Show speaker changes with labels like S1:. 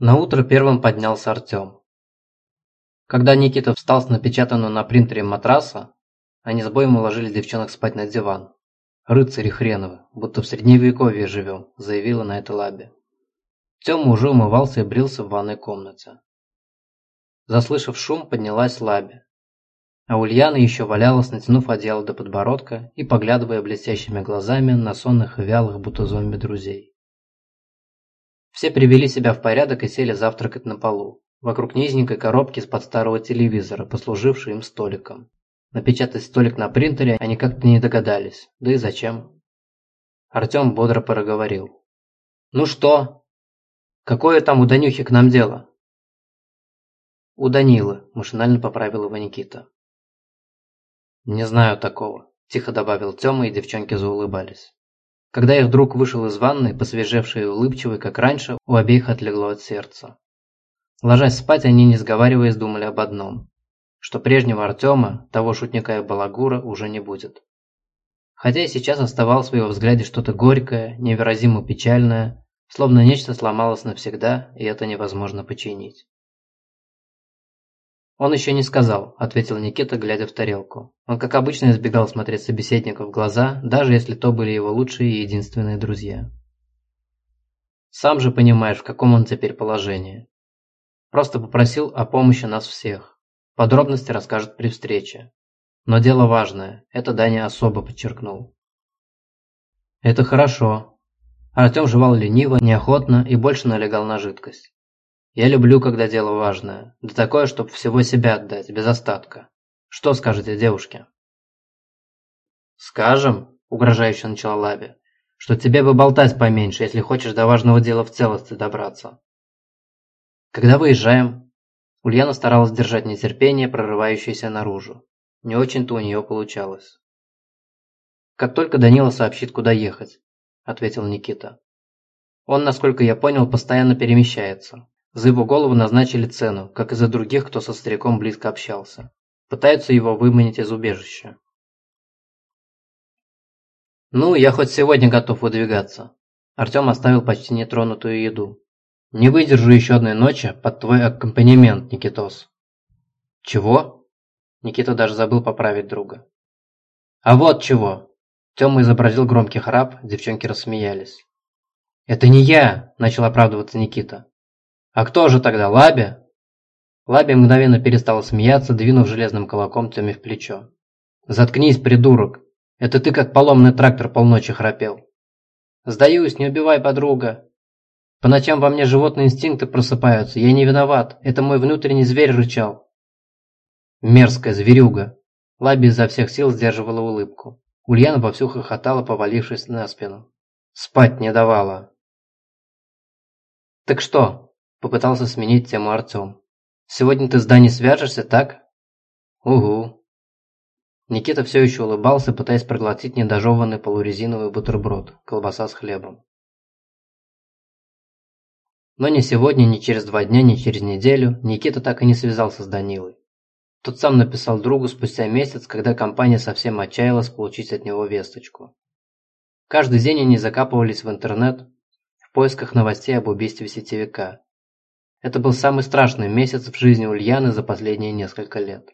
S1: На утро первым поднялся Артем. Когда Никита встал с напечатанного на принтере матраса, они с боем уложили девчонок спать на диван. «Рыцари хреновы, будто в средневековье живем», – заявила на это лабе. Тёма уже умывался и брился в ванной комнате. Заслышав шум, поднялась лабе. А Ульяна еще валялась, натянув одеяло до подбородка и поглядывая блестящими глазами на сонных и вялых, будто зомби друзей. Все привели себя в порядок и сели завтракать на полу, вокруг низенькой коробки из-под старого телевизора, послужившей им столиком. Напечатать столик на принтере они как-то не догадались, да и зачем. Артем бодро проговорил. «Ну что? Какое там у Данюхи к нам дело?» «У Данилы», – машинально поправил его Никита. «Не знаю такого», – тихо добавил Тёма, и девчонки заулыбались. Когда их друг вышел из ванны, посвежевший и улыбчивый, как раньше, у обеих отлегло от сердца. Ложась спать, они, не сговариваясь, думали об одном. Что прежнего Артема, того шутника и балагура, уже не будет. Хотя и сейчас оставалось в его взгляде что-то горькое, невыразимо печальное, словно нечто сломалось навсегда, и это невозможно починить. «Он еще не сказал», – ответил Никита, глядя в тарелку. Он, как обычно, избегал смотреть собеседника в глаза, даже если то были его лучшие и единственные друзья. «Сам же понимаешь, в каком он теперь положении. Просто попросил о помощи нас всех. Подробности расскажет при встрече. Но дело важное, это Даня особо подчеркнул». «Это хорошо». Артем жевал лениво, неохотно и больше налегал на жидкость. Я люблю, когда дело важное. Да такое, чтобы всего себя отдать, без остатка. Что скажете, девушке? Скажем, угрожающе начала Лаби, что тебе бы болтать поменьше, если хочешь до важного дела в целости добраться. Когда выезжаем? Ульяна старалась держать нетерпение, прорывающееся наружу. Не очень-то у нее получалось. «Как только Данила сообщит, куда ехать», – ответил Никита. «Он, насколько я понял, постоянно перемещается. За его голову назначили цену, как и за других, кто со стариком близко общался. Пытаются его выманить из убежища. «Ну, я хоть сегодня готов выдвигаться». Артем оставил почти нетронутую еду. «Не выдержу еще одной ночи под твой аккомпанемент, Никитос». «Чего?» Никита даже забыл поправить друга. «А вот чего!» Тёма изобразил громкий храп, девчонки рассмеялись. «Это не я!» – начал оправдываться Никита. «А кто же тогда, Лаби?» Лаби мгновенно перестала смеяться, двинув железным кулаком Тёме в плечо. «Заткнись, придурок! Это ты как поломный трактор полночи храпел!» «Сдаюсь, не убивай подруга!» «По ночам во мне животные инстинкты просыпаются, я не виноват, это мой внутренний зверь рычал!» «Мерзкая зверюга!» Лаби изо всех сил сдерживала улыбку. Ульяна вовсю хохотала, повалившись на спину. «Спать не давала!» «Так что, Попытался сменить тему Артем. «Сегодня ты с Даней свяжешься, так?» «Угу». Никита все еще улыбался, пытаясь проглотить недожеванный полурезиновый бутерброд, колбаса с хлебом. Но ни сегодня, ни через два дня, ни через неделю Никита так и не связался с Данилой. Тот сам написал другу спустя месяц, когда компания совсем отчаялась получить от него весточку. Каждый день они закапывались в интернет в поисках новостей об убийстве сетевика. Это был самый страшный месяц в жизни Ульяны за последние несколько лет.